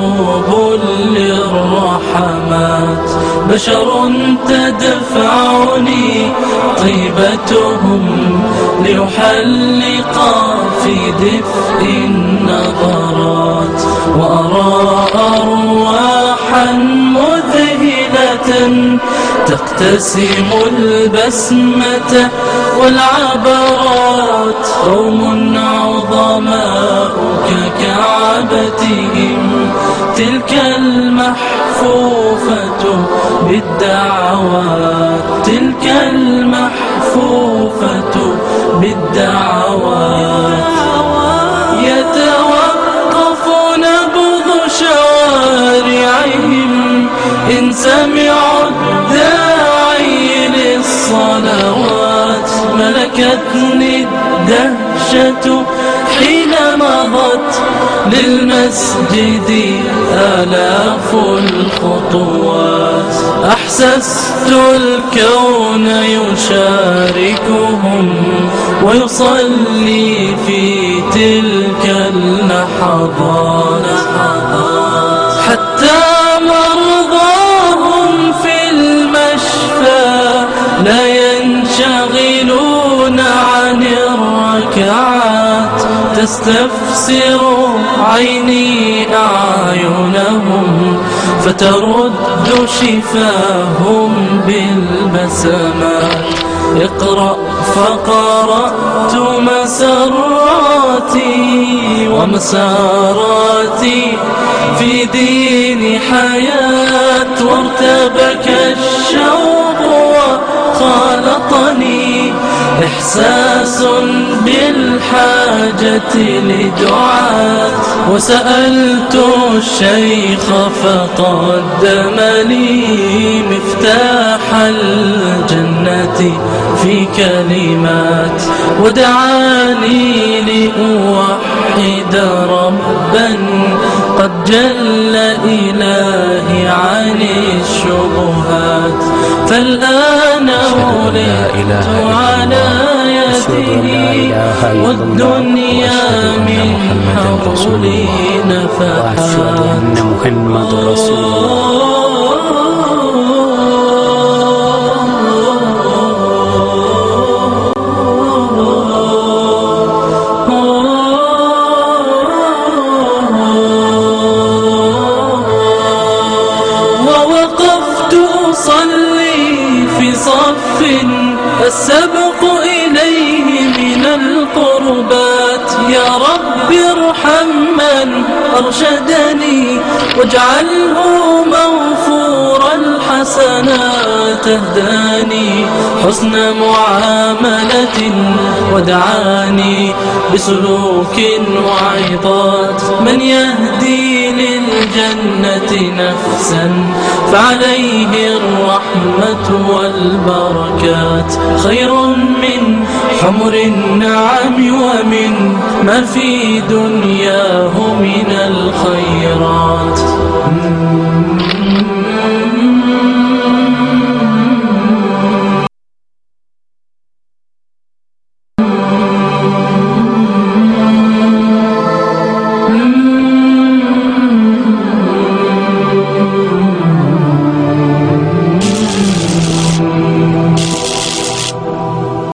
قلوب للرحمات. بشر تدفعني طيبتهم ليحلق في دفء النظرات. وأرى أرواحا مذهلة تقتسم البسمة والعبرات. قوم عظماء ككعبتهم المحفوفة بالدعوات تلك المحفوفة بالدعوات. يتوقف نبض شوارعهم إن سمعوا الداعي للصلوات. ملكتني الدهشة حين مضت للمسجد آلاف الخطوات. أحسست الكون يشاركهم ويصلي في تلك اللحظات تستفسر عيني أعينهم فترد شفاهم بالبسمات اقرأ فقرأت مسراتي ومساراتي في دين حياة وارتبك الشوق وخالطني بالحاجة لدعاة وسألت الشيخ فقدم لي مفتاح الجنة في كلمات. ودعاني لأوحد ربا قد جل إلهي عن الشبهات. فالآن ولدت على والدنيا من حولي وأشهد أن محمد رسول الله. ووقفت أرشدني واجعله مغفور الحسنات اهداني حسن معاملة ودعاني بسلوك وعظات. من يهدي للجنة نفسا فعليه الرحمة والبركات. خير من حمر النعم ومن ما في دنياه